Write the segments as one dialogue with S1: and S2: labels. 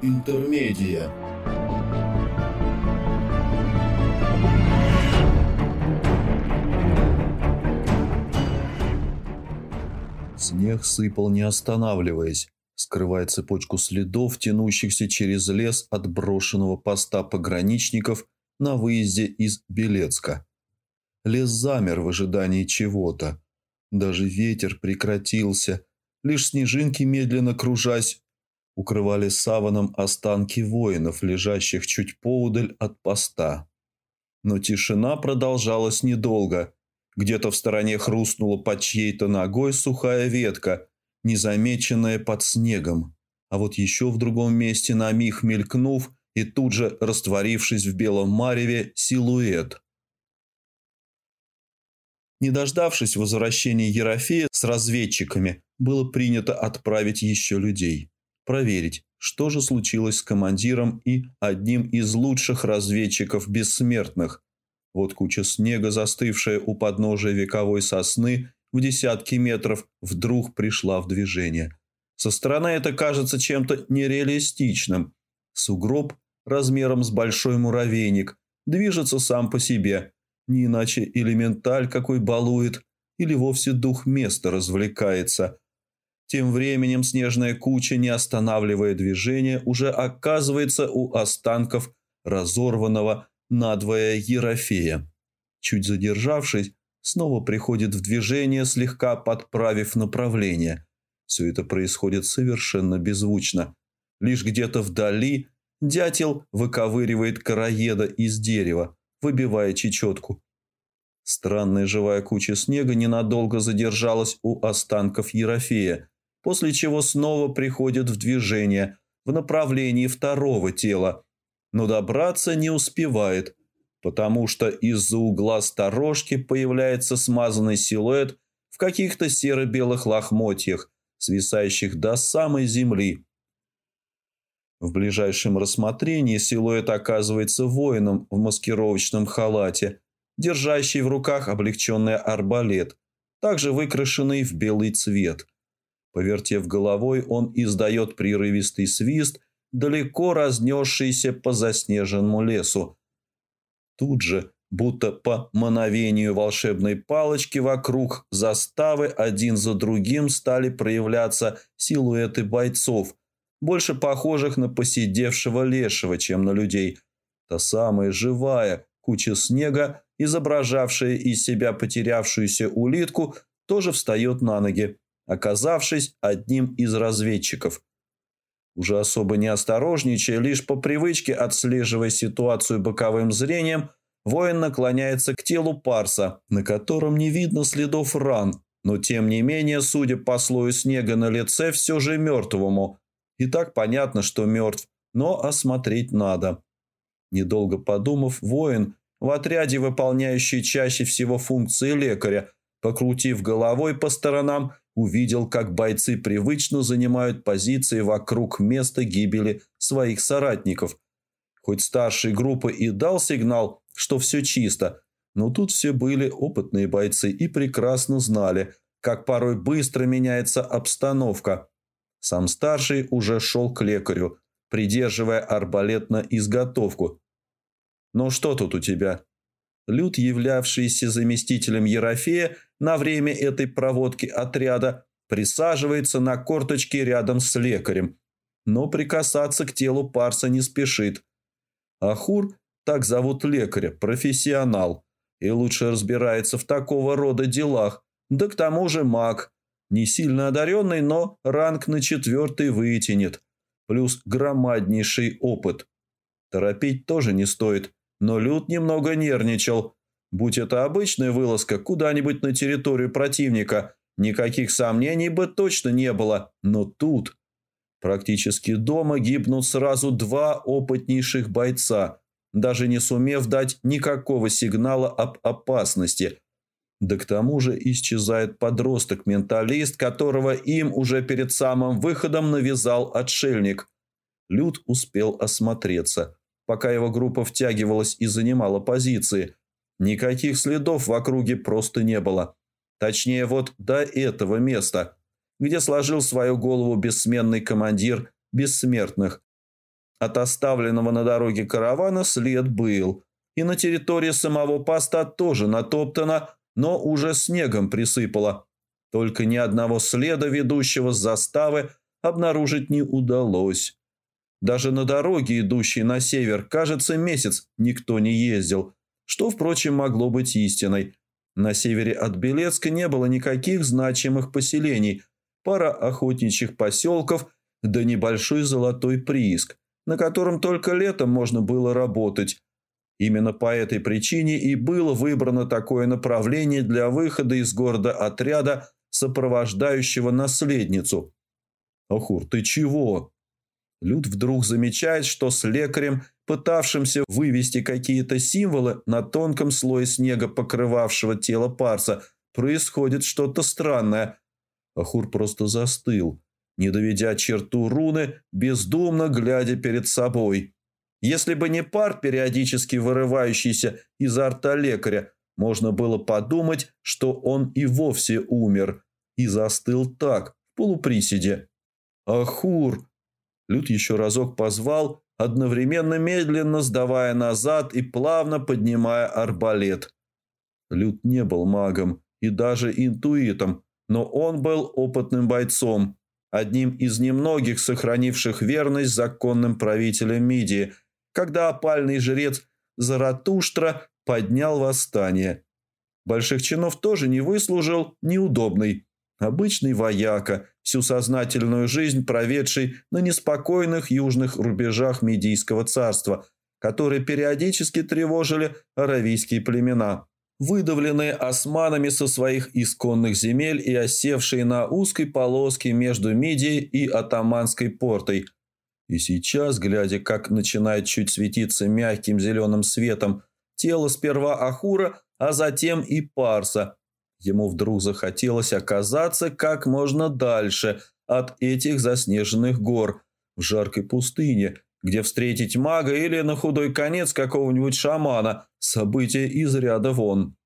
S1: Интермедия. Снег сыпал, не останавливаясь, скрывая цепочку следов, тянущихся через лес от брошенного поста пограничников на выезде из Белецка. Лес замер в ожидании чего-то. Даже ветер прекратился, лишь снежинки, медленно кружась, укрывали саваном останки воинов, лежащих чуть поудаль от поста. Но тишина продолжалась недолго. Где-то в стороне хрустнула под чьей-то ногой сухая ветка, незамеченная под снегом. А вот еще в другом месте на миг мелькнув и тут же растворившись в белом мареве силуэт. Не дождавшись возвращения Ерофея с разведчиками, было принято отправить еще людей проверить, что же случилось с командиром и одним из лучших разведчиков бессмертных. Вот куча снега, застывшая у подножия вековой сосны в десятки метров, вдруг пришла в движение. Со стороны это кажется чем-то нереалистичным. Сугроб размером с большой муравейник движется сам по себе, не иначе элементаль какой балует или вовсе дух места развлекается – тем временем снежная куча, не останавливая движение, уже оказывается у останков разорванного надвое Ерофея. Чуть задержавшись, снова приходит в движение, слегка подправив направление. Все это происходит совершенно беззвучно. Лишь где-то вдали дятел выковыривает короеда из дерева, выбивая чечетку. Странная живая куча снега ненадолго задержалась у останков Ерофея – после чего снова приходит в движение в направлении второго тела, но добраться не успевает, потому что из-за угла сторожки появляется смазанный силуэт в каких-то серо-белых лохмотьях, свисающих до самой земли. В ближайшем рассмотрении силуэт оказывается воином в маскировочном халате, держащий в руках облегченный арбалет, также выкрашенный в белый цвет – Повертев головой, он издает прерывистый свист, далеко разнесшийся по заснеженному лесу. Тут же, будто по мановению волшебной палочки вокруг заставы один за другим стали проявляться силуэты бойцов, больше похожих на посидевшего лешего, чем на людей. Та самая живая куча снега, изображавшая из себя потерявшуюся улитку, тоже встает на ноги оказавшись одним из разведчиков. Уже особо не осторожничая, лишь по привычке отслеживая ситуацию боковым зрением, воин наклоняется к телу Парса, на котором не видно следов ран, но тем не менее, судя по слою снега на лице, все же мертвому. И так понятно, что мертв, но осмотреть надо. Недолго подумав, воин, в отряде выполняющий чаще всего функции лекаря, покрутив головой по сторонам, увидел, как бойцы привычно занимают позиции вокруг места гибели своих соратников. Хоть старший группы и дал сигнал, что все чисто, но тут все были опытные бойцы и прекрасно знали, как порой быстро меняется обстановка. Сам старший уже шел к лекарю, придерживая арбалет на изготовку. «Ну что тут у тебя?» Люд, являвшийся заместителем Ерофея на время этой проводки отряда, присаживается на корточке рядом с лекарем, но прикасаться к телу Парса не спешит. Ахур, так зовут лекаря, профессионал, и лучше разбирается в такого рода делах, да к тому же маг, не сильно одаренный, но ранг на четвертый вытянет, плюс громаднейший опыт. Торопить тоже не стоит, но Люд немного нервничал. Будь это обычная вылазка куда-нибудь на территорию противника, никаких сомнений бы точно не было. Но тут... Практически дома гибнут сразу два опытнейших бойца, даже не сумев дать никакого сигнала об опасности. Да к тому же исчезает подросток-менталист, которого им уже перед самым выходом навязал отшельник. Люд успел осмотреться пока его группа втягивалась и занимала позиции. Никаких следов в округе просто не было. Точнее, вот до этого места, где сложил свою голову бессменный командир бессмертных. От оставленного на дороге каравана след был, и на территории самого поста тоже натоптано, но уже снегом присыпало. Только ни одного следа, ведущего с заставы, обнаружить не удалось. Даже на дороге, идущей на север, кажется, месяц никто не ездил, что, впрочем, могло быть истиной. На севере от Белецка не было никаких значимых поселений, пара охотничьих поселков да небольшой золотой прииск, на котором только летом можно было работать. Именно по этой причине и было выбрано такое направление для выхода из города отряда, сопровождающего наследницу. «Ахур, ты чего?» Люд вдруг замечает, что с лекарем, пытавшимся вывести какие-то символы на тонком слое снега, покрывавшего тело Парса, происходит что-то странное. Ахур просто застыл, не доведя черту руны, бездумно глядя перед собой. Если бы не пар, периодически вырывающийся изо рта лекаря, можно было подумать, что он и вовсе умер и застыл так, в полуприседе. «Ахур!» Люд еще разок позвал, одновременно медленно сдавая назад и плавно поднимая арбалет. Люд не был магом и даже интуитом, но он был опытным бойцом, одним из немногих сохранивших верность законным правителям Мидии, когда опальный жрец Заратуштра поднял восстание. Больших чинов тоже не выслужил, неудобный. Обычный вояка, всю сознательную жизнь проведший на неспокойных южных рубежах Медийского царства, которые периодически тревожили аравийские племена, выдавленные османами со своих исконных земель и осевшие на узкой полоске между Мидией и Атаманской портой. И сейчас, глядя, как начинает чуть светиться мягким зеленым светом тело сперва Ахура, а затем и Парса – Ему вдруг захотелось оказаться как можно дальше от этих заснеженных гор, в жаркой пустыне, где встретить мага или на худой конец какого-нибудь шамана – событие из ряда вон.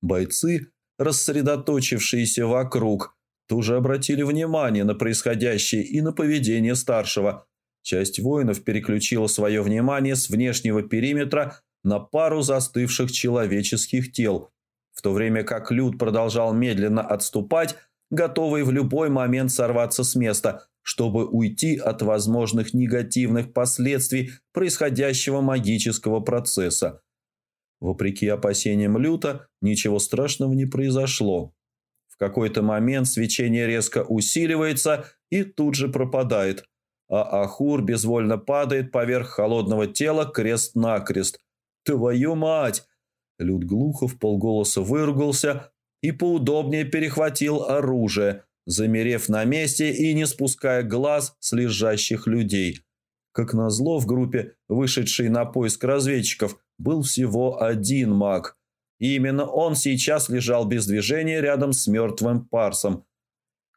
S1: Бойцы, рассредоточившиеся вокруг, тоже обратили внимание на происходящее и на поведение старшего. Часть воинов переключила свое внимание с внешнего периметра на пару застывших человеческих тел – в то время как Люд продолжал медленно отступать, готовый в любой момент сорваться с места, чтобы уйти от возможных негативных последствий происходящего магического процесса. Вопреки опасениям Люта, ничего страшного не произошло. В какой-то момент свечение резко усиливается и тут же пропадает, а Ахур безвольно падает поверх холодного тела крест-накрест. «Твою мать!» Люд глухо в полголоса выругался и поудобнее перехватил оружие, замерев на месте и не спуская глаз с лежащих людей. Как назло, в группе, вышедшей на поиск разведчиков, был всего один маг. И именно он сейчас лежал без движения рядом с мертвым парсом.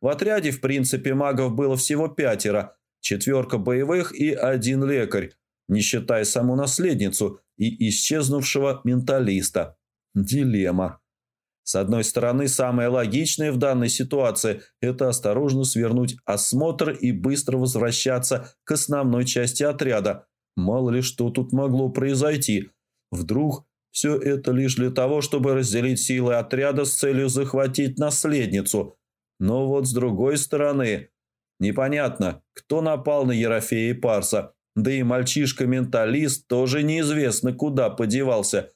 S1: В отряде, в принципе, магов было всего пятеро, четверка боевых и один лекарь, не считая саму наследницу и исчезнувшего менталиста. Дилемма. С одной стороны, самое логичное в данной ситуации – это осторожно свернуть осмотр и быстро возвращаться к основной части отряда. Мало ли что тут могло произойти. Вдруг все это лишь для того, чтобы разделить силы отряда с целью захватить наследницу. Но вот с другой стороны, непонятно, кто напал на Ерофея и Парса – да и мальчишка-менталист тоже неизвестно куда подевался.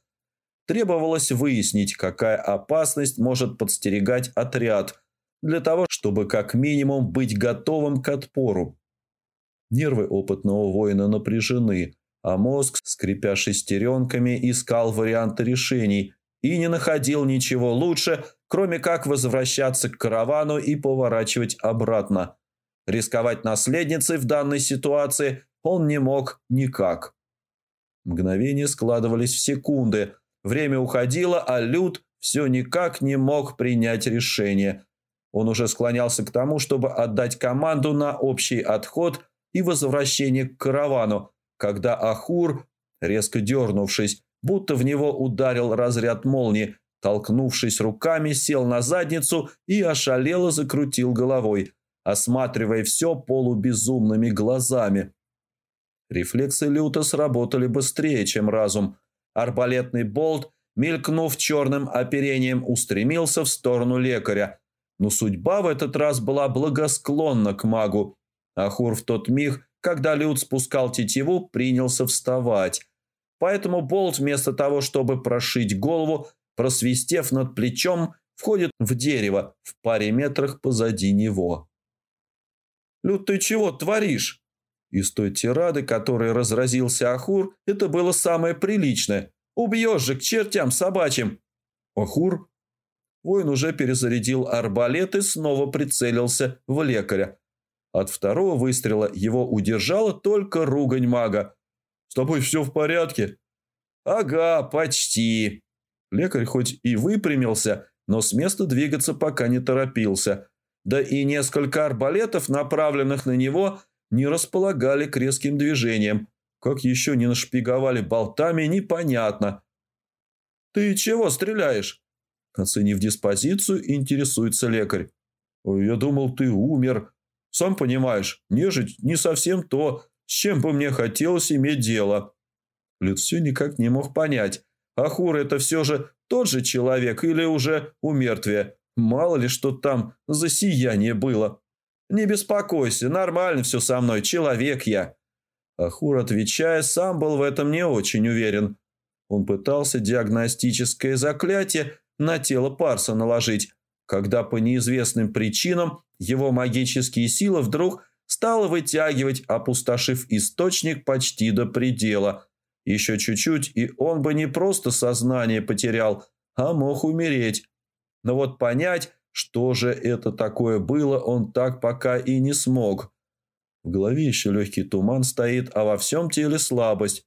S1: Требовалось выяснить, какая опасность может подстерегать отряд, для того, чтобы как минимум быть готовым к отпору. Нервы опытного воина напряжены, а мозг, скрипя шестеренками, искал варианты решений и не находил ничего лучше, кроме как возвращаться к каравану и поворачивать обратно. Рисковать наследницей в данной ситуации он не мог никак. Мгновения складывались в секунды. Время уходило, а Люд все никак не мог принять решение. Он уже склонялся к тому, чтобы отдать команду на общий отход и возвращение к каравану, когда Ахур, резко дернувшись, будто в него ударил разряд молнии, толкнувшись руками, сел на задницу и ошалело закрутил головой, осматривая все полубезумными глазами. Рефлексы люто сработали быстрее, чем разум. Арбалетный болт, мелькнув черным оперением, устремился в сторону лекаря. Но судьба в этот раз была благосклонна к магу. Ахур в тот миг, когда Люд спускал тетиву, принялся вставать. Поэтому болт вместо того, чтобы прошить голову, просвистев над плечом, входит в дерево в паре метрах позади него. «Люд, ты чего творишь?» Из той тирады, которой разразился Ахур, это было самое приличное. «Убьешь же к чертям собачьим!» «Ахур?» Воин уже перезарядил арбалет и снова прицелился в лекаря. От второго выстрела его удержала только ругань мага. «С тобой все в порядке?» «Ага, почти». Лекарь хоть и выпрямился, но с места двигаться пока не торопился. Да и несколько арбалетов, направленных на него, не располагали к резким движениям. Как еще не нашпиговали болтами, непонятно. «Ты чего стреляешь?» Оценив диспозицию, интересуется лекарь. «Я думал, ты умер. Сам понимаешь, нежить не совсем то, с чем бы мне хотелось иметь дело». Люд все никак не мог понять, Ахур это все же тот же человек или уже умертвие. Мало ли, что там за сияние было. «Не беспокойся, нормально все со мной, человек я». Ахур, отвечая, сам был в этом не очень уверен. Он пытался диагностическое заклятие на тело Парса наложить, когда по неизвестным причинам его магические силы вдруг стало вытягивать, опустошив источник почти до предела. Еще чуть-чуть, и он бы не просто сознание потерял, а мог умереть. Но вот понять, что же это такое было, он так пока и не смог. В голове еще легкий туман стоит, а во всем теле слабость.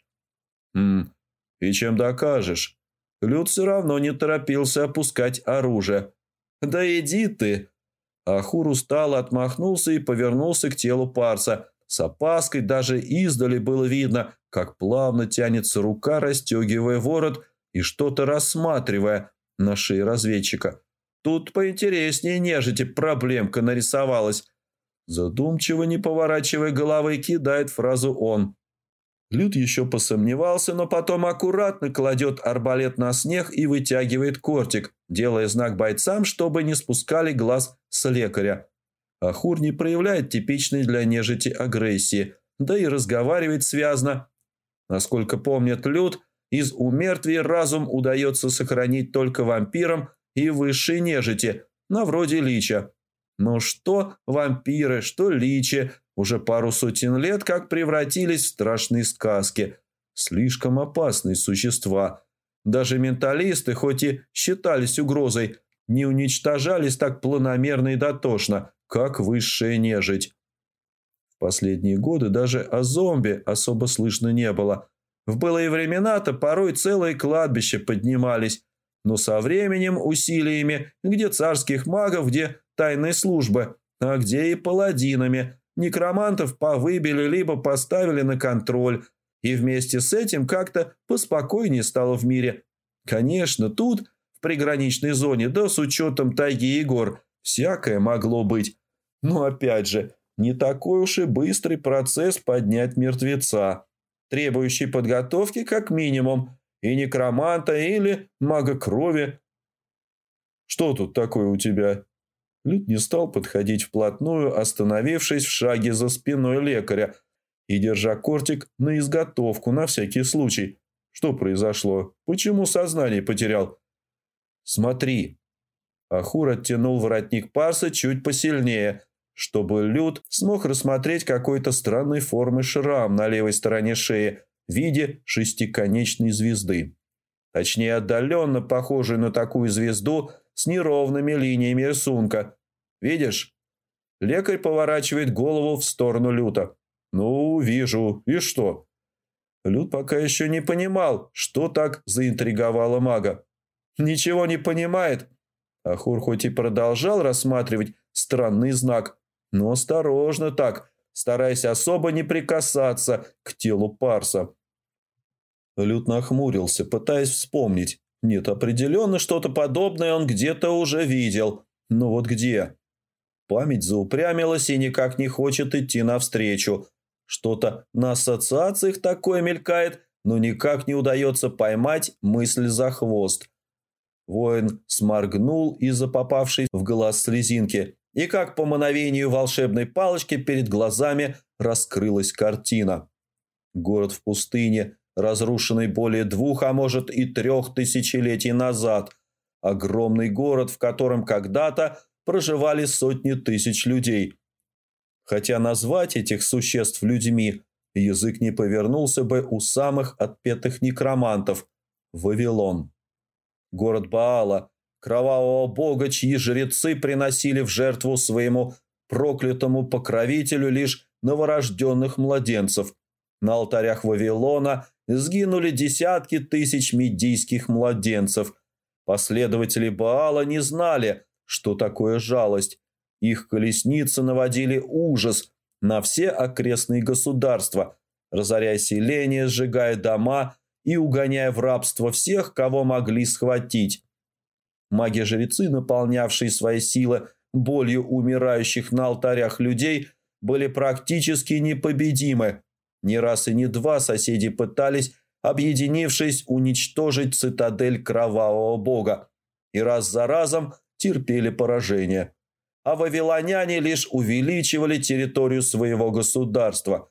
S1: Хм, и чем докажешь? Люд все равно не торопился опускать оружие. Да иди ты! Ахур устало отмахнулся и повернулся к телу Парса. С опаской даже издали было видно, как плавно тянется рука, расстегивая ворот и что-то рассматривая на шее разведчика. Тут поинтереснее нежити проблемка нарисовалась. Задумчиво, не поворачивая головы, кидает фразу он. Люд еще посомневался, но потом аккуратно кладет арбалет на снег и вытягивает кортик, делая знак бойцам, чтобы не спускали глаз с лекаря. Ахур не проявляет типичной для нежити агрессии, да и разговаривает связно. Насколько помнит Люд, из умертвий разум удается сохранить только вампирам и высшей нежити, на вроде лича. Но что вампиры, что личи, уже пару сотен лет как превратились в страшные сказки. Слишком опасные существа. Даже менталисты, хоть и считались угрозой, не уничтожались так планомерно и дотошно, как высшая нежить. В последние годы даже о зомби особо слышно не было. В былые времена-то порой целые кладбища поднимались, но со временем, усилиями, где царских магов, где тайной службы, а где и паладинами, некромантов повыбили либо поставили на контроль, и вместе с этим как-то поспокойнее стало в мире. Конечно, тут, в приграничной зоне, да с учетом тайги и гор, всякое могло быть. Но опять же, не такой уж и быстрый процесс поднять мертвеца, требующий подготовки как минимум, и некроманта или мага крови. «Что тут такое у тебя?» Люд не стал подходить вплотную, остановившись в шаге за спиной лекаря и держа кортик на изготовку на всякий случай. Что произошло? Почему сознание потерял? «Смотри». Ахур оттянул воротник парса чуть посильнее, чтобы Люд смог рассмотреть какой-то странной формы шрам на левой стороне шеи, в виде шестиконечной звезды. Точнее, отдаленно похожей на такую звезду с неровными линиями рисунка. Видишь? Лекарь поворачивает голову в сторону Люта. «Ну, вижу. И что?» Лют пока еще не понимал, что так заинтриговало мага. «Ничего не понимает». Ахур хоть и продолжал рассматривать странный знак, но осторожно так, стараясь особо не прикасаться к телу Парса. Лют нахмурился, пытаясь вспомнить, Нет, определенно что-то подобное он где-то уже видел. Но вот где? Память заупрямилась и никак не хочет идти навстречу. Что-то на ассоциациях такое мелькает, но никак не удается поймать мысль за хвост. Воин сморгнул из-за попавшей в глаз слезинки, и как по мановению волшебной палочки перед глазами раскрылась картина. Город в пустыне, разрушенный более двух, а может и трех тысячелетий назад. Огромный город, в котором когда-то проживали сотни тысяч людей. Хотя назвать этих существ людьми язык не повернулся бы у самых отпетых некромантов – Вавилон. Город Баала, кровавого бога, чьи жрецы приносили в жертву своему проклятому покровителю лишь новорожденных младенцев. На алтарях Вавилона сгинули десятки тысяч медийских младенцев. Последователи Баала не знали, что такое жалость. Их колесницы наводили ужас на все окрестные государства, разоряя селения, сжигая дома и угоняя в рабство всех, кого могли схватить. Маги-жрецы, наполнявшие свои силы болью умирающих на алтарях людей, были практически непобедимы. Не раз и не два соседи пытались, объединившись, уничтожить цитадель кровавого бога. И раз за разом терпели поражение. А вавилоняне лишь увеличивали территорию своего государства.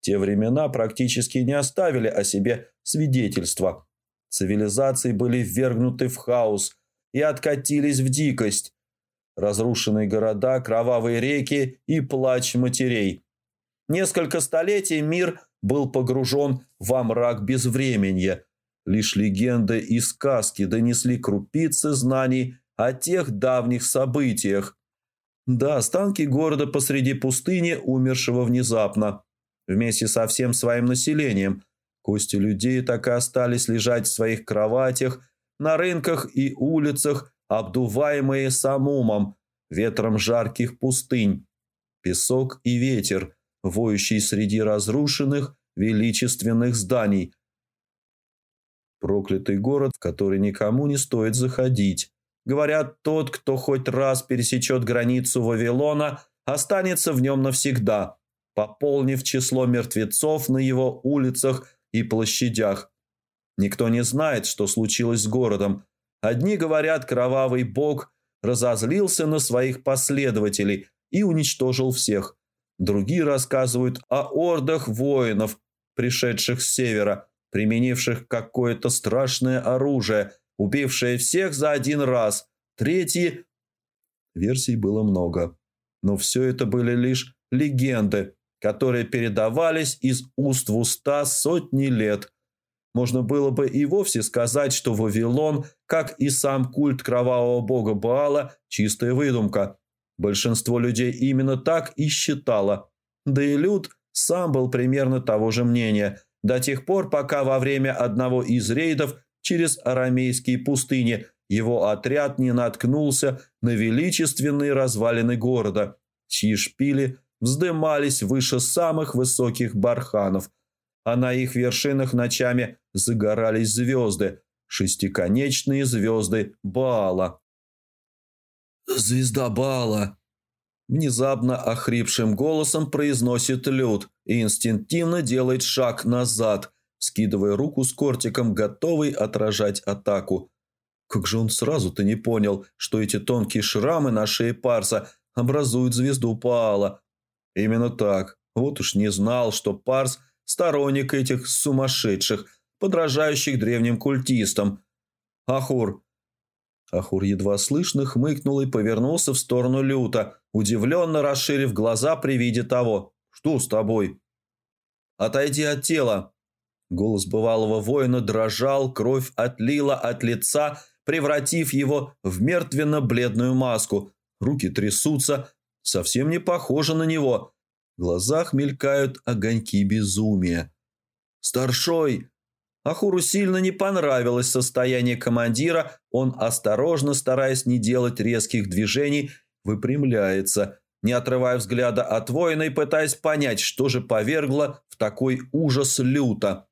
S1: Те времена практически не оставили о себе свидетельства. Цивилизации были ввергнуты в хаос и откатились в дикость. Разрушенные города, кровавые реки и плач матерей. Несколько столетий мир был погружен во мрак безвременья. Лишь легенды и сказки донесли крупицы знаний о тех давних событиях. Да, останки города посреди пустыни, умершего внезапно, вместе со всем своим населением. Кости людей так и остались лежать в своих кроватях, на рынках и улицах, обдуваемые самумом, ветром жарких пустынь. Песок и ветер, воющий среди разрушенных, величественных зданий. Проклятый город, в который никому не стоит заходить. Говорят, тот, кто хоть раз пересечет границу Вавилона, останется в нем навсегда, пополнив число мертвецов на его улицах и площадях. Никто не знает, что случилось с городом. Одни говорят, кровавый бог разозлился на своих последователей и уничтожил всех. Другие рассказывают о ордах воинов, пришедших с севера, применивших какое-то страшное оружие – убившая всех за один раз. Третьи... Версий было много. Но все это были лишь легенды, которые передавались из уст в уста сотни лет. Можно было бы и вовсе сказать, что Вавилон, как и сам культ кровавого бога Баала, чистая выдумка. Большинство людей именно так и считало. Да и Люд сам был примерно того же мнения, до тех пор, пока во время одного из рейдов через арамейские пустыни, его отряд не наткнулся на величественные развалины города, чьи шпили вздымались выше самых высоких барханов, а на их вершинах ночами загорались звезды, шестиконечные звезды Баала. «Звезда Баала!» Внезапно охрипшим голосом произносит Люд и инстинктивно делает шаг назад – скидывая руку с кортиком, готовый отражать атаку. Как же он сразу-то не понял, что эти тонкие шрамы на шее Парса образуют звезду Паала. Именно так. Вот уж не знал, что Парс – сторонник этих сумасшедших, подражающих древним культистам. Ахур. Ахур едва слышно хмыкнул и повернулся в сторону Люта, удивленно расширив глаза при виде того. «Что с тобой?» «Отойди от тела», Голос бывалого воина дрожал, кровь отлила от лица, превратив его в мертвенно-бледную маску. Руки трясутся, совсем не похоже на него. В глазах мелькают огоньки безумия. «Старшой!» Ахуру сильно не понравилось состояние командира. Он, осторожно, стараясь не делать резких движений, выпрямляется, не отрывая взгляда от воина и пытаясь понять, что же повергло в такой ужас люто.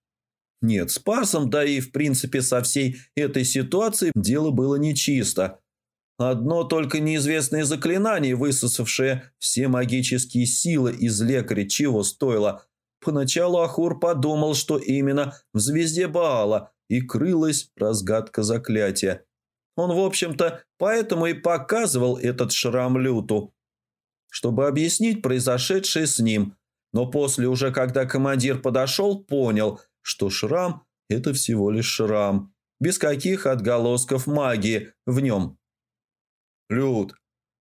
S1: Нет, с Парсом, да и в принципе со всей этой ситуацией дело было нечисто. Одно только неизвестное заклинание, высосавшее все магические силы из лекаря, чего стоило. Поначалу Ахур подумал, что именно в звезде Баала и крылась разгадка заклятия. Он, в общем-то, поэтому и показывал этот шрам Люту, чтобы объяснить произошедшее с ним. Но после уже, когда командир подошел, понял, что шрам – это всего лишь шрам, без каких отголосков магии в нем. Люд.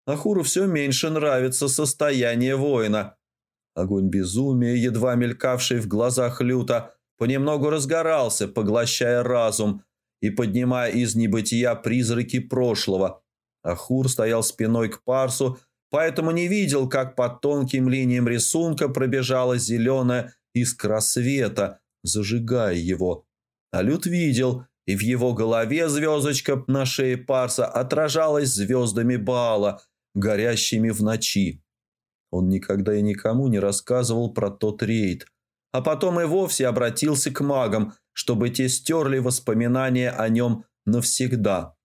S1: Ахуру все меньше нравится состояние воина. Огонь безумия, едва мелькавший в глазах Люта, понемногу разгорался, поглощая разум и поднимая из небытия призраки прошлого. Ахур стоял спиной к Парсу, поэтому не видел, как по тонким линиям рисунка пробежала зеленая искра света, зажигая его. А Лют видел, и в его голове звездочка на шее Парса отражалась звездами Баала, горящими в ночи. Он никогда и никому не рассказывал про тот рейд, а потом и вовсе обратился к магам, чтобы те стерли воспоминания о нем навсегда.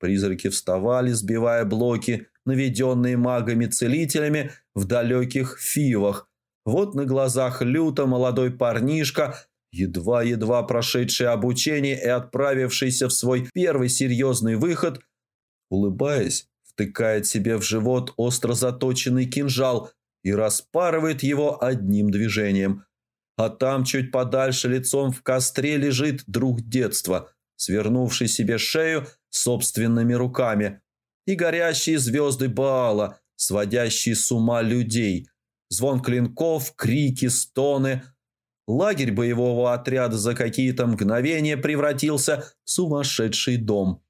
S1: Призраки вставали, сбивая блоки, наведенные магами-целителями в далеких фивах. Вот на глазах люто молодой парнишка едва-едва прошедший обучение и отправившийся в свой первый серьезный выход, улыбаясь, втыкает себе в живот остро заточенный кинжал и распарывает его одним движением. А там чуть подальше лицом в костре лежит друг детства, свернувший себе шею собственными руками, и горящие звезды Баала, сводящие с ума людей, звон клинков, крики, стоны – Лагерь боевого отряда за какие-то мгновения превратился в сумасшедший дом.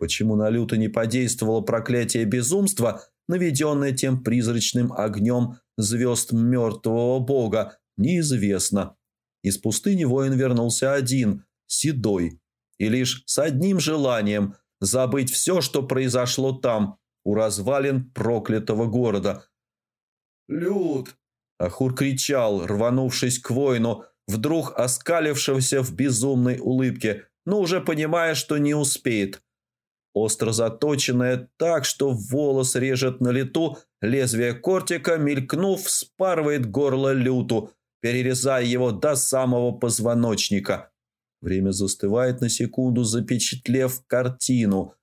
S1: Почему на Люта не подействовало проклятие безумства, наведенное тем призрачным огнем звезд мертвого бога, неизвестно. Из пустыни воин вернулся один, седой, и лишь с одним желанием забыть все, что произошло там, у развалин проклятого города. «Люд!» Ахур кричал, рванувшись к воину, вдруг оскалившегося в безумной улыбке, но уже понимая, что не успеет. Остро заточенное так, что волос режет на лету, лезвие кортика, мелькнув, спарывает горло люту, перерезая его до самого позвоночника. Время застывает на секунду, запечатлев картину.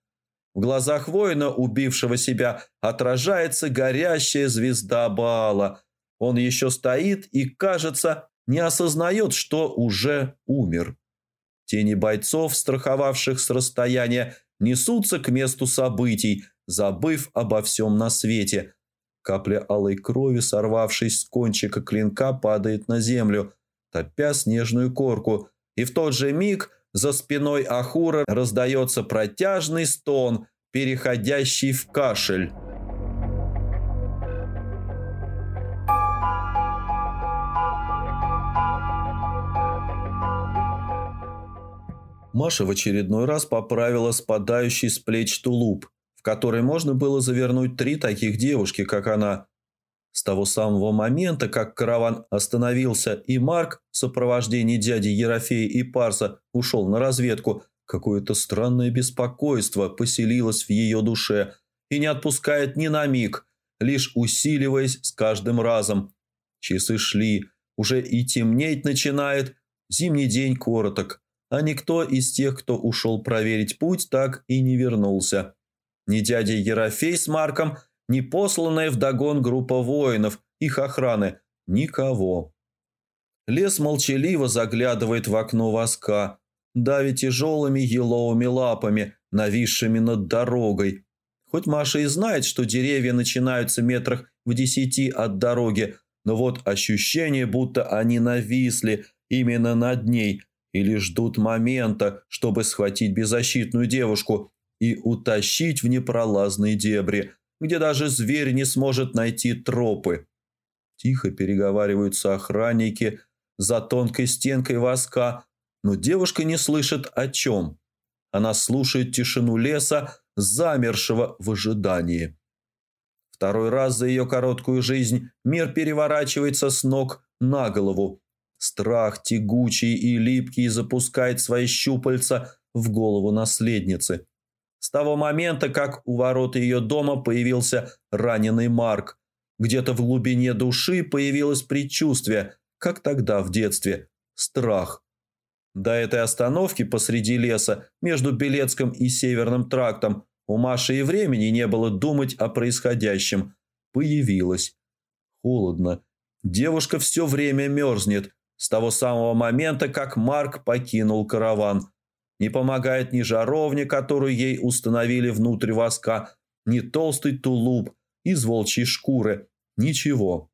S1: В глазах воина, убившего себя, отражается горящая звезда Баала – он еще стоит и, кажется, не осознает, что уже умер. Тени бойцов, страховавших с расстояния, несутся к месту событий, забыв обо всем на свете. Капля алой крови, сорвавшись с кончика клинка, падает на землю, топя снежную корку, и в тот же миг за спиной Ахура раздается протяжный стон, переходящий в кашель. Маша в очередной раз поправила спадающий с плеч тулуп, в который можно было завернуть три таких девушки, как она. С того самого момента, как караван остановился и Марк в сопровождении дяди Ерофея и Парса ушел на разведку, какое-то странное беспокойство поселилось в ее душе и не отпускает ни на миг, лишь усиливаясь с каждым разом. Часы шли, уже и темнеть начинает, зимний день короток – а никто из тех, кто ушел проверить путь, так и не вернулся. Ни дядя Ерофей с Марком, ни посланная вдогон группа воинов, их охраны, никого. Лес молчаливо заглядывает в окно воска, давит тяжелыми еловыми лапами, нависшими над дорогой. Хоть Маша и знает, что деревья начинаются метрах в десяти от дороги, но вот ощущение, будто они нависли именно над ней, или ждут момента, чтобы схватить беззащитную девушку и утащить в непролазные дебри, где даже зверь не сможет найти тропы. Тихо переговариваются охранники за тонкой стенкой воска, но девушка не слышит о чем. Она слушает тишину леса, замершего в ожидании. Второй раз за ее короткую жизнь мир переворачивается с ног на голову, Страх тягучий и липкий запускает свои щупальца в голову наследницы. С того момента, как у ворот ее дома появился раненый Марк, где-то в глубине души появилось предчувствие, как тогда в детстве, страх. До этой остановки посреди леса между Белецком и Северным трактом у Маши и времени не было думать о происходящем. Появилось. Холодно. Девушка все время мерзнет. С того самого момента, как Марк покинул караван. Не помогает ни жаровня, которую ей установили внутрь воска, ни толстый тулуп из волчьей шкуры. Ничего.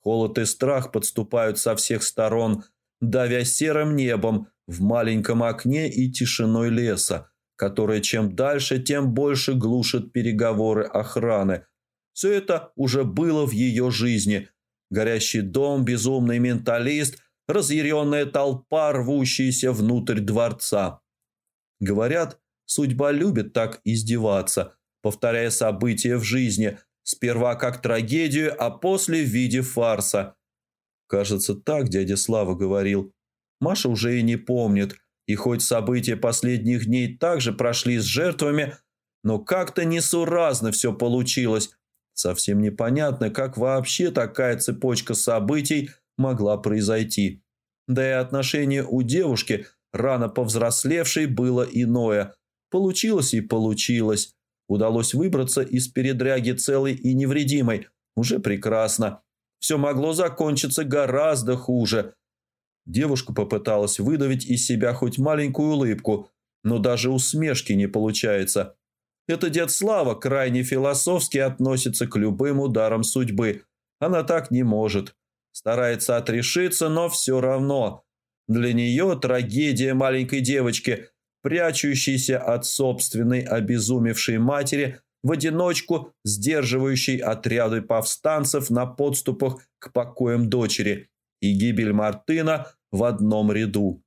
S1: Холод и страх подступают со всех сторон, давя серым небом в маленьком окне и тишиной леса, которая чем дальше, тем больше глушит переговоры охраны. Все это уже было в ее жизни. Горящий дом, безумный менталист, разъяренная толпа, рвущаяся внутрь дворца. Говорят, судьба любит так издеваться, повторяя события в жизни, сперва как трагедию, а после в виде фарса. Кажется, так дядя Слава говорил. Маша уже и не помнит, и хоть события последних дней также прошли с жертвами, но как-то несуразно все получилось. Совсем непонятно, как вообще такая цепочка событий могла произойти. Да и отношение у девушки, рано повзрослевшей, было иное. Получилось и получилось. Удалось выбраться из передряги целой и невредимой. Уже прекрасно. Все могло закончиться гораздо хуже. Девушка попыталась выдавить из себя хоть маленькую улыбку, но даже усмешки не получается. Это дед Слава крайне философски относится к любым ударам судьбы. Она так не может. Старается отрешиться, но все равно. Для нее трагедия маленькой девочки, прячущейся от собственной обезумевшей матери, в одиночку сдерживающей отряды повстанцев на подступах к покоям дочери, и гибель Мартына в одном ряду.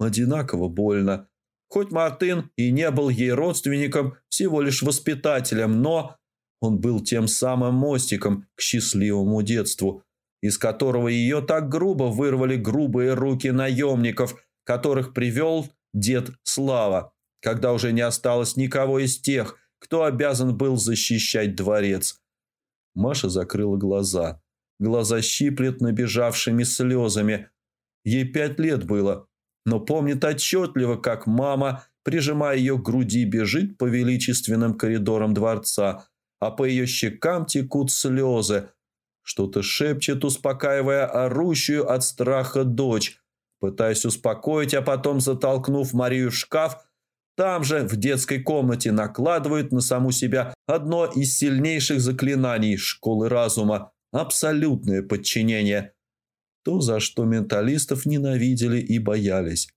S1: Одинаково больно. Хоть Мартын и не был ей родственником, всего лишь воспитателем, но он был тем самым мостиком к счастливому детству – из которого ее так грубо вырвали грубые руки наемников, которых привел дед Слава, когда уже не осталось никого из тех, кто обязан был защищать дворец. Маша закрыла глаза. Глаза щиплет набежавшими слезами. Ей пять лет было, но помнит отчетливо, как мама, прижимая ее к груди, бежит по величественным коридорам дворца, а по ее щекам текут слезы – что-то шепчет, успокаивая орущую от страха дочь. Пытаясь успокоить, а потом, затолкнув Марию в шкаф, там же, в детской комнате, накладывают на саму себя одно из сильнейших заклинаний школы разума – абсолютное подчинение. То, за что менталистов ненавидели и боялись.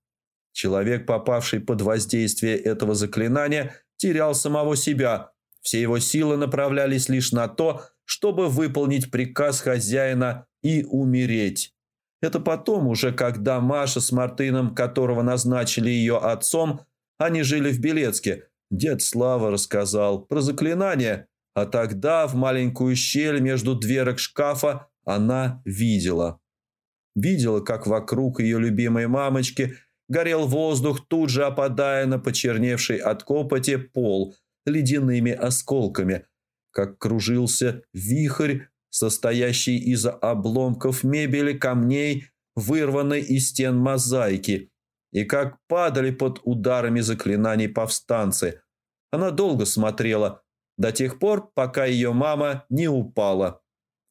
S1: Человек, попавший под воздействие этого заклинания, терял самого себя. Все его силы направлялись лишь на то, чтобы выполнить приказ хозяина и умереть. Это потом, уже когда Маша с Мартыном, которого назначили ее отцом, они жили в Белецке, дед Слава рассказал про заклинание, а тогда в маленькую щель между дверок шкафа она видела. Видела, как вокруг ее любимой мамочки горел воздух, тут же опадая на почерневший от копоти пол ледяными осколками – как кружился вихрь, состоящий из обломков мебели, камней, вырванной из стен мозаики, и как падали под ударами заклинаний повстанцы. Она долго смотрела, до тех пор, пока ее мама не упала.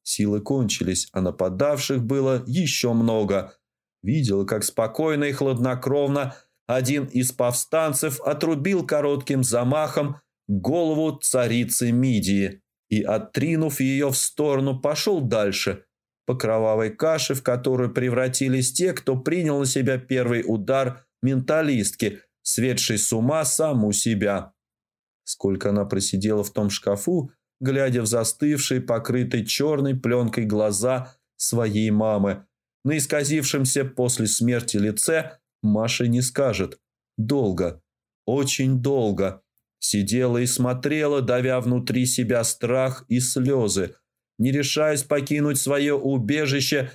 S1: Силы кончились, а нападавших было еще много. Видела, как спокойно и хладнокровно один из повстанцев отрубил коротким замахом голову царицы Мидии и, оттринув ее в сторону, пошел дальше, по кровавой каше, в которую превратились те, кто принял на себя первый удар менталистки, светшей с ума саму себя. Сколько она просидела в том шкафу, глядя в застывшие, покрытые черной пленкой глаза своей мамы, на исказившемся после смерти лице Маша не скажет. Долго, очень долго. Сидела и смотрела, давя внутри себя страх и слезы, не решаясь покинуть свое убежище,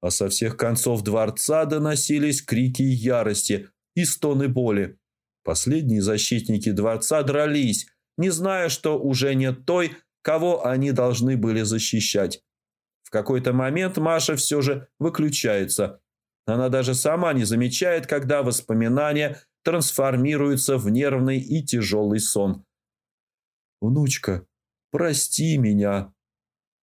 S1: а со всех концов дворца доносились крики ярости и стоны боли. Последние защитники дворца дрались, не зная, что уже нет той, кого они должны были защищать. В какой-то момент Маша все же выключается. Она даже сама не замечает, когда воспоминания трансформируются в нервный и тяжелый сон. «Внучка, прости меня».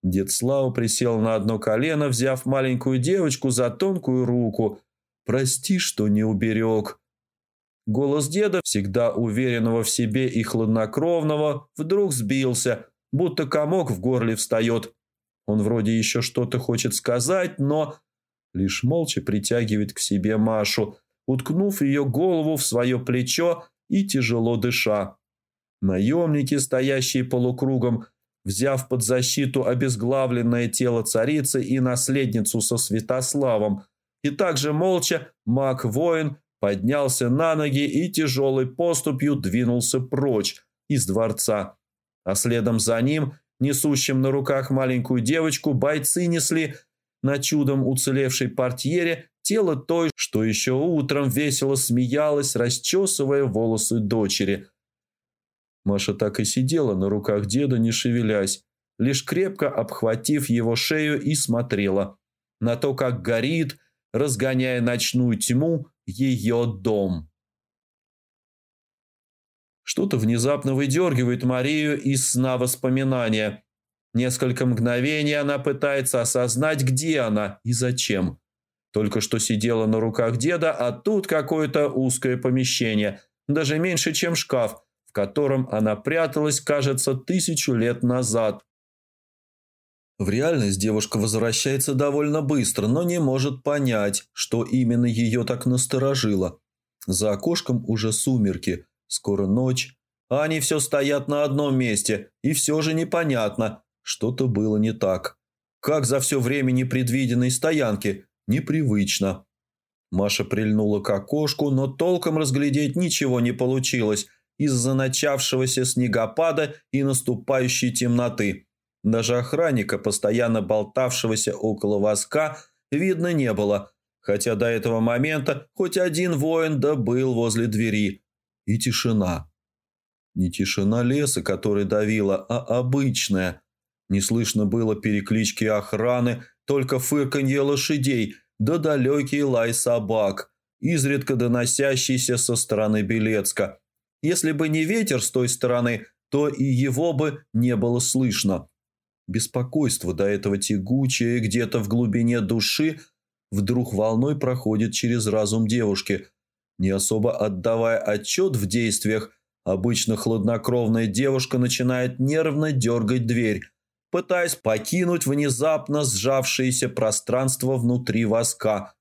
S1: Дед Слава присел на одно колено, взяв маленькую девочку за тонкую руку. «Прости, что не уберег». Голос деда, всегда уверенного в себе и хладнокровного, вдруг сбился, будто комок в горле встает. Он вроде еще что-то хочет сказать, но лишь молча притягивает к себе Машу, уткнув ее голову в свое плечо и тяжело дыша. Наемники, стоящие полукругом, взяв под защиту обезглавленное тело царицы и наследницу со Святославом, и также молча маг-воин поднялся на ноги и тяжелой поступью двинулся прочь из дворца. А следом за ним, несущим на руках маленькую девочку, бойцы несли на чудом уцелевшей портьере тело той, что еще утром весело смеялась, расчесывая волосы дочери. Маша так и сидела на руках деда, не шевелясь, лишь крепко обхватив его шею и смотрела на то, как горит, разгоняя ночную тьму, ее дом. Что-то внезапно выдергивает Марию из сна воспоминания. Несколько мгновений она пытается осознать, где она и зачем. Только что сидела на руках деда, а тут какое-то узкое помещение, даже меньше, чем шкаф, в котором она пряталась, кажется, тысячу лет назад. В реальность девушка возвращается довольно быстро, но не может понять, что именно ее так насторожило. За окошком уже сумерки, скоро ночь, а они все стоят на одном месте, и все же непонятно, что-то было не так. Как за все время непредвиденной стоянки, непривычно. Маша прильнула к окошку, но толком разглядеть ничего не получилось из-за начавшегося снегопада и наступающей темноты. Даже охранника, постоянно болтавшегося около воска, видно не было, хотя до этого момента хоть один воин да был возле двери. И тишина. Не тишина леса, который давила, а обычная. Не слышно было переклички охраны, только фырканье лошадей, да далекий лай собак, изредка доносящийся со стороны Белецка. Если бы не ветер с той стороны, то и его бы не было слышно. Беспокойство, до этого тягучее где-то в глубине души, вдруг волной проходит через разум девушки. Не особо отдавая отчет в действиях, обычно хладнокровная девушка начинает нервно дергать дверь, пытаясь покинуть внезапно сжавшееся пространство внутри воска.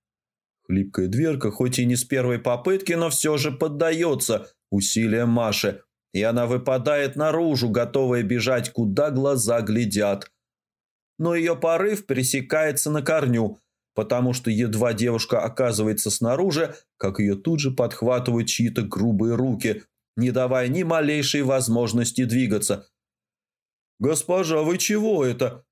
S1: Хлипкая дверка, хоть и не с первой попытки, но все же поддается усилиям Маши – и она выпадает наружу, готовая бежать, куда глаза глядят. Но ее порыв пересекается на корню, потому что едва девушка оказывается снаружи, как ее тут же подхватывают чьи-то грубые руки, не давая ни малейшей возможности двигаться. «Госпожа, вы чего это?»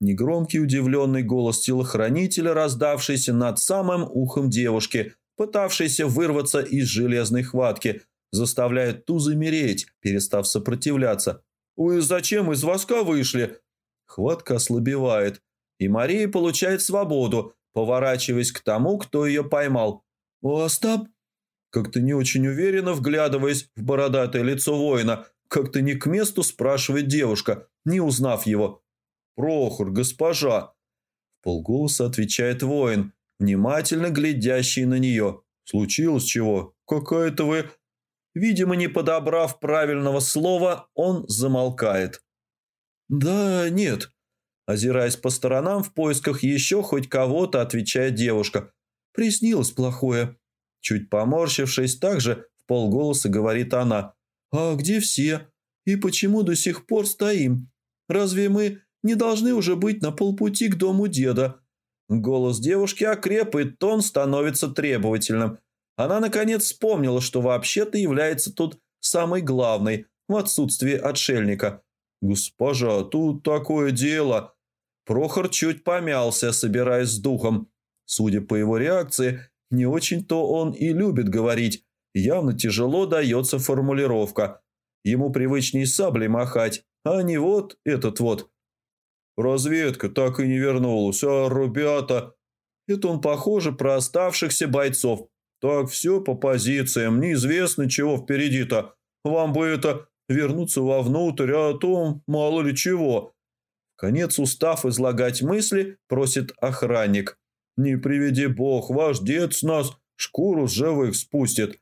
S1: Негромкий удивленный голос телохранителя, раздавшийся над самым ухом девушки, пытавшейся вырваться из железной хватки – заставляет ту замереть, перестав сопротивляться. «Вы зачем из воска вышли?» Хватка ослабевает, и Мария получает свободу, поворачиваясь к тому, кто ее поймал. «Остап?» Как-то не очень уверенно, вглядываясь в бородатое лицо воина, как-то не к месту спрашивает девушка, не узнав его. «Прохор, госпожа!» В полголоса отвечает воин, внимательно глядящий на нее. «Случилось чего? Какая-то вы Видимо, не подобрав правильного слова, он замолкает. «Да нет», – озираясь по сторонам в поисках еще хоть кого-то, отвечает девушка. «Приснилось плохое». Чуть поморщившись, также в полголоса говорит она. «А где все? И почему до сих пор стоим? Разве мы не должны уже быть на полпути к дому деда?» Голос девушки окреп, и тон становится требовательным – она, наконец, вспомнила, что вообще-то является тут самой главной в отсутствии отшельника. «Госпожа, тут такое дело!» Прохор чуть помялся, собираясь с духом, Судя по его реакции, не очень-то он и любит говорить. Явно тяжело дается формулировка. Ему привычнее саблей махать, а не вот этот вот. Разведка так и не вернулась, а ребята... Это он, похоже, про оставшихся бойцов. Так все по позициям, неизвестно, чего впереди-то. Вам бы это вернуться вовнутрь, а то мало ли чего. Конец устав излагать мысли, просит охранник. «Не приведи бог, ваш дед с нас шкуру с живых спустит».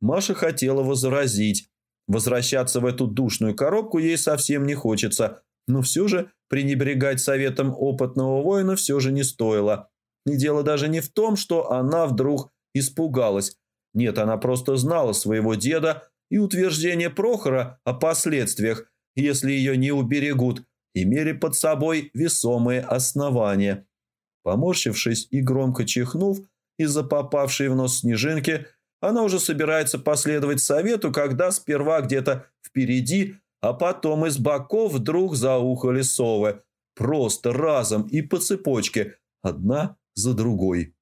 S1: Маша хотела возразить. Возвращаться в эту душную коробку ей совсем не хочется, но все же пренебрегать советом опытного воина все же не стоило. И дело даже не в том, что она вдруг испугалась. Нет, она просто знала своего деда и утверждение Прохора о последствиях, если ее не уберегут, имели под собой весомые основания. Поморщившись и громко чихнув из-за попавшей в нос снежинки, она уже собирается последовать совету, когда сперва где-то впереди, а потом из боков вдруг заухали совы. Просто разом и по цепочке, одна за другой.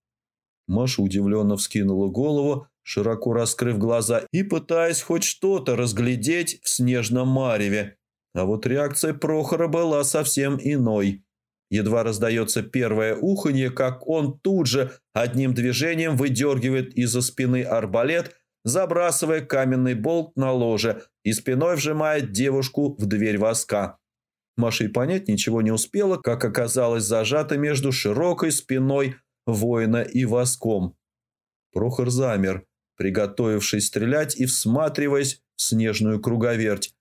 S1: Маша удивленно вскинула голову, широко раскрыв глаза и пытаясь хоть что-то разглядеть в снежном мареве. А вот реакция Прохора была совсем иной. Едва раздается первое уханье, как он тут же одним движением выдергивает из-за спины арбалет, забрасывая каменный болт на ложе и спиной вжимает девушку в дверь воска. Маша и понять ничего не успела, как оказалось зажата между широкой спиной воина и воском. Прохор замер, приготовившись стрелять и всматриваясь в снежную круговерть.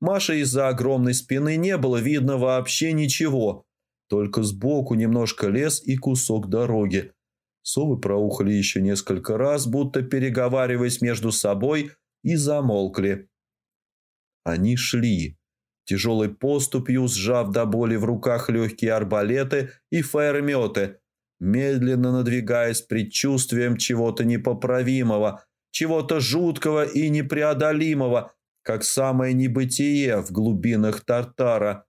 S1: Маше из-за огромной спины не было видно вообще ничего, только сбоку немножко лес и кусок дороги. Совы проухали еще несколько раз, будто переговариваясь между собой, и замолкли. Они шли, тяжелой поступью сжав до боли в руках легкие арбалеты и фаерметы, медленно надвигаясь предчувствием чего-то непоправимого, чего-то жуткого и непреодолимого, как самое небытие в глубинах Тартара.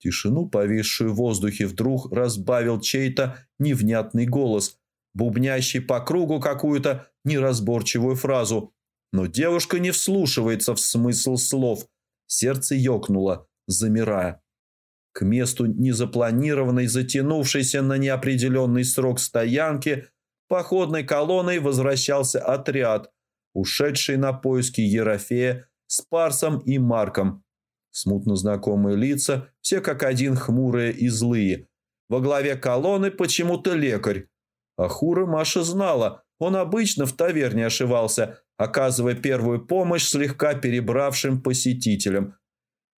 S1: Тишину, повисшую в воздухе, вдруг разбавил чей-то невнятный голос, бубнящий по кругу какую-то неразборчивую фразу. Но девушка не вслушивается в смысл слов. Сердце ёкнуло, замирая. К месту незапланированной, затянувшейся на неопределенный срок стоянки, походной колонной возвращался отряд, ушедший на поиски Ерофея с Парсом и Марком. Смутно знакомые лица, все как один хмурые и злые. Во главе колонны почему-то лекарь. А Хура Маша знала, он обычно в таверне ошивался, оказывая первую помощь слегка перебравшим посетителям –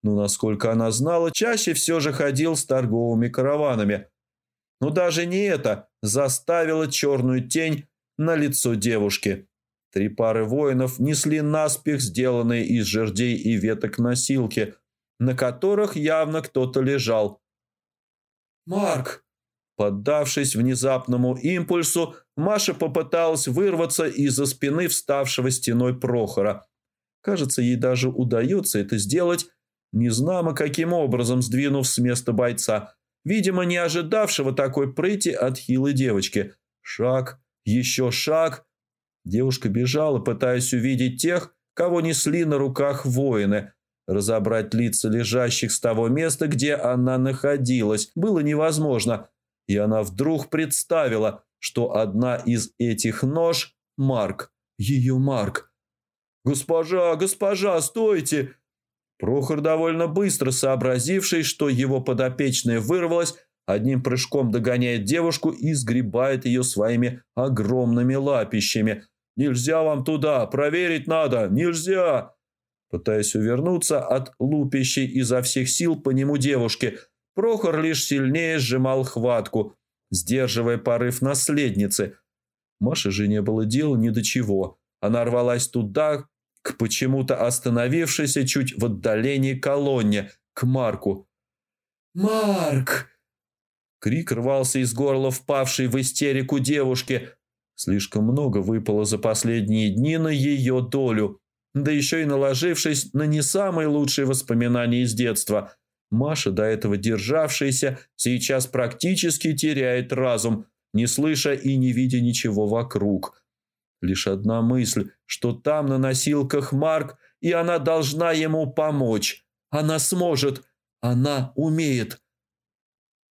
S1: но, насколько она знала, чаще все же ходил с торговыми караванами. Но даже не это заставило черную тень на лицо девушки. Три пары воинов несли наспех сделанные из жердей и веток носилки, на которых явно кто-то лежал. «Марк!» Поддавшись внезапному импульсу, Маша попыталась вырваться из-за спины вставшего стеной Прохора. Кажется, ей даже удается это сделать, Незнамо каким образом сдвинув с места бойца, видимо, не ожидавшего такой прыти от хилой девочки. Шаг, еще шаг. Девушка бежала, пытаясь увидеть тех, кого несли на руках воины. Разобрать лица лежащих с того места, где она находилась, было невозможно. И она вдруг представила, что одна из этих нож – Марк. Ее Марк. «Госпожа, госпожа, стойте!» Прохор, довольно быстро сообразивший, что его подопечная вырвалась, одним прыжком догоняет девушку и сгребает ее своими огромными лапищами. «Нельзя вам туда! Проверить надо! Нельзя!» Пытаясь увернуться от лупящей изо всех сил по нему девушки, Прохор лишь сильнее сжимал хватку, сдерживая порыв наследницы. Маше же не было дела ни до чего. Она рвалась туда, к почему-то остановившейся чуть в отдалении колонне, к Марку. «Марк!» Крик рвался из горла впавшей в истерику девушки. Слишком много выпало за последние дни на ее долю, да еще и наложившись на не самые лучшие воспоминания из детства. Маша, до этого державшаяся, сейчас практически теряет разум, не слыша и не видя ничего вокруг. Лишь одна мысль, что там на носилках Марк, и она должна ему помочь. Она сможет, она умеет.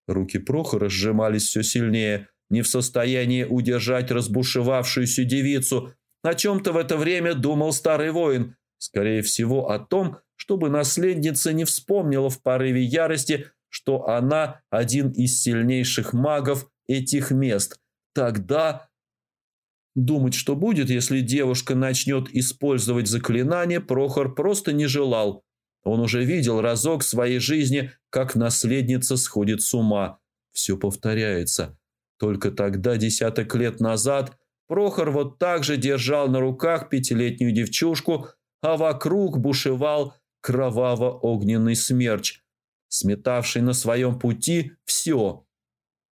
S1: Руки Прохора сжимались все сильнее, не в состоянии удержать разбушевавшуюся девицу. О чем-то в это время думал старый воин, скорее всего о том, чтобы наследница не вспомнила в порыве ярости, что она один из сильнейших магов этих мест. Тогда... Думать, что будет, если девушка начнет использовать заклинание, Прохор просто не желал. Он уже видел разок в своей жизни, как наследница сходит с ума. Все повторяется. Только тогда, десяток лет назад, Прохор вот так же держал на руках пятилетнюю девчушку, а вокруг бушевал кроваво-огненный смерч, сметавший на своем пути все.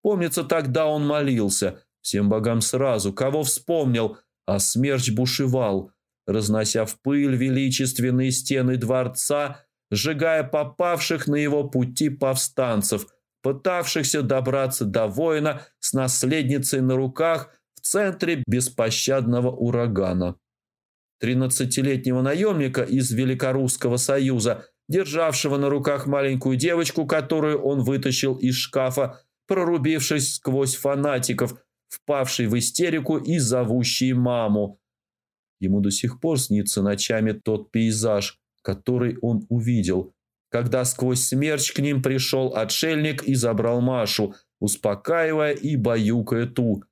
S1: Помнится, тогда он молился всем богам сразу, кого вспомнил, а смерч бушевал, разнося в пыль величественные стены дворца, сжигая попавших на его пути повстанцев, пытавшихся добраться до воина с наследницей на руках центре беспощадного урагана. Тринадцатилетнего наемника из Великорусского союза, державшего на руках маленькую девочку, которую он вытащил из шкафа, прорубившись сквозь фанатиков, впавший в истерику и зовущий маму. Ему до сих пор снится ночами тот пейзаж, который он увидел, когда сквозь смерч к ним пришел отшельник и забрал Машу, успокаивая и баюкая ту.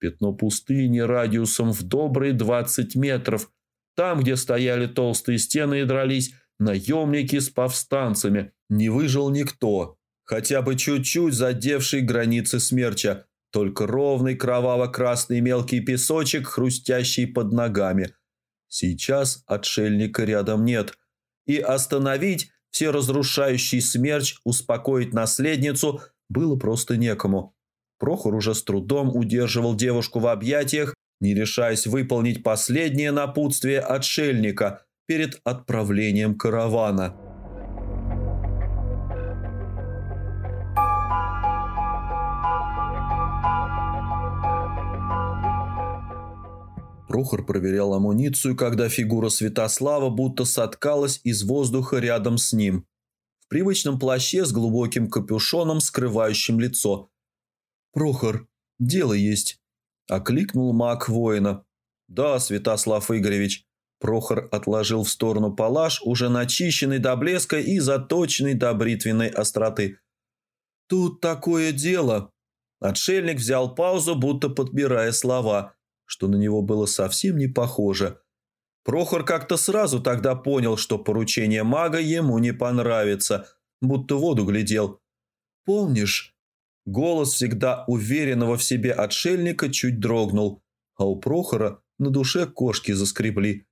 S1: Пятно пустыни радиусом в добрые двадцать метров, там, где стояли толстые стены и дрались наемники с повстанцами, не выжил никто, хотя бы чуть-чуть задевший границы смерча, только ровный кроваво-красный мелкий песочек, хрустящий под ногами. Сейчас отшельника рядом нет, и остановить все разрушающий смерч, успокоить наследницу было просто некому. Прохор уже с трудом удерживал девушку в объятиях, не решаясь выполнить последнее напутствие отшельника перед отправлением каравана. Прохор проверял амуницию, когда фигура Святослава будто соткалась из воздуха рядом с ним. В привычном плаще с глубоким капюшоном, скрывающим лицо. «Прохор, дело есть», Окликнул маг воина. «Да, Святослав Игоревич». Прохор отложил в сторону палаш, уже начищенный до блеска и заточенный до бритвенной остроты. «Тут такое дело». Отшельник взял паузу, будто подбирая слова, что на него было совсем не похоже. Прохор как-то сразу тогда понял, что поручение мага ему не понравится, будто воду глядел. «Помнишь, Голос всегда уверенного в себе отшельника чуть дрогнул, а у Прохора на душе кошки заскребли.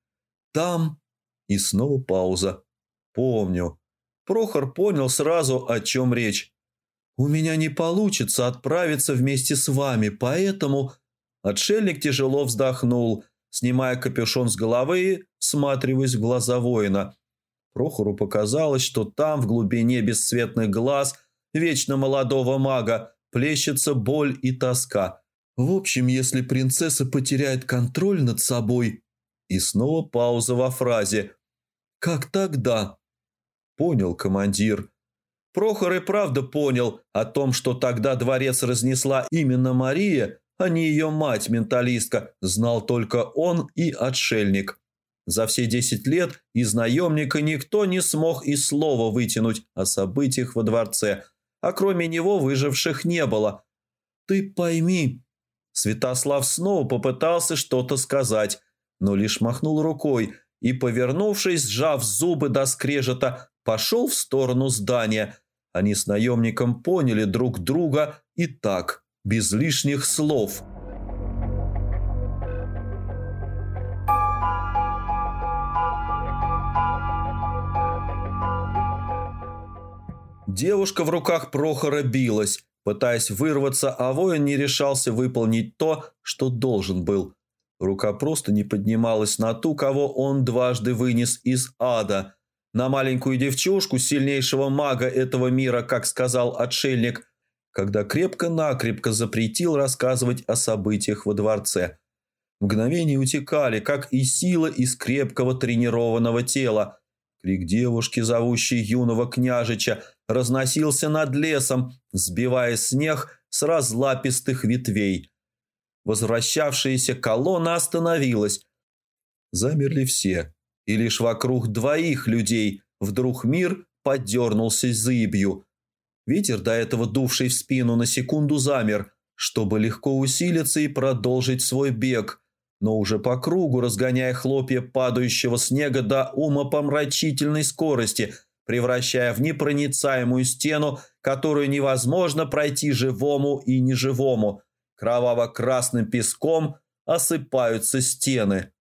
S1: «Там...» И снова пауза. «Помню». Прохор понял сразу, о чем речь. «У меня не получится отправиться вместе с вами, поэтому...» Отшельник тяжело вздохнул, снимая капюшон с головы всматриваясь в глаза воина. Прохору показалось, что там, в глубине бесцветных глаз – вечно молодого мага, плещется боль и тоска. В общем, если принцесса потеряет контроль над собой... И снова пауза во фразе. «Как тогда?» Понял командир. Прохор и правда понял о том, что тогда дворец разнесла именно Мария, а не ее мать-менталистка, знал только он и отшельник. За все десять лет из наемника никто не смог и слова вытянуть о событиях во дворце – а кроме него выживших не было. «Ты пойми...» Святослав снова попытался что-то сказать, но лишь махнул рукой и, повернувшись, сжав зубы до скрежета, пошел в сторону здания. Они с наемником поняли друг друга и так, без лишних слов – Девушка в руках Прохора билась, пытаясь вырваться, а воин не решался выполнить то, что должен был. Рука просто не поднималась на ту, кого он дважды вынес из ада. На маленькую девчушку, сильнейшего мага этого мира, как сказал отшельник, когда крепко-накрепко запретил рассказывать о событиях во дворце. Мгновения утекали, как и сила из крепкого тренированного тела. Крик девушки, зовущей юного княжича, разносился над лесом, сбивая снег с разлапистых ветвей. Возвращавшаяся колонна остановилась. Замерли все, и лишь вокруг двоих людей вдруг мир подернулся зыбью – Ветер, до этого дувший в спину, на секунду замер, чтобы легко усилиться и продолжить свой бег, но уже по кругу, разгоняя хлопья падающего снега до умопомрачительной скорости, превращая в непроницаемую стену, которую невозможно пройти живому и неживому. Кроваво-красным песком осыпаются стены.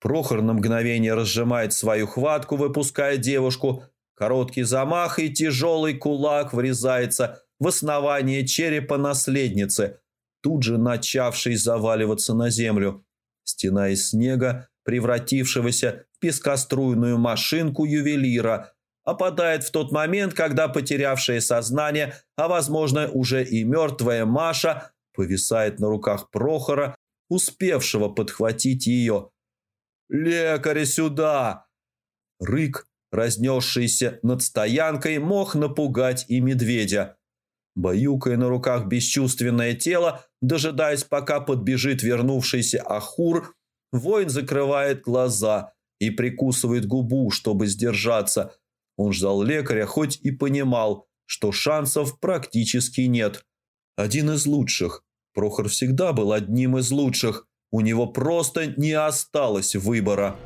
S1: Прохор на мгновение разжимает свою хватку, выпуская девушку – Короткий замах и тяжелый кулак врезается в основание черепа наследницы, тут же начавшей заваливаться на землю. Стена из снега, превратившегося в пескоструйную машинку ювелира, опадает в тот момент, когда потерявшая сознание, а возможно уже и мертвая Маша, повисает на руках Прохора, успевшего подхватить ее. «Лекаря сюда!» Рык разнесшийся над стоянкой, мог напугать и медведя. Баюкая на руках бесчувственное тело, дожидаясь, пока подбежит вернувшийся Ахур, воин закрывает глаза и прикусывает губу, чтобы сдержаться. Он ждал лекаря, хоть и понимал, что шансов практически нет. Один из лучших. Прохор всегда был одним из лучших. У него просто не осталось выбора.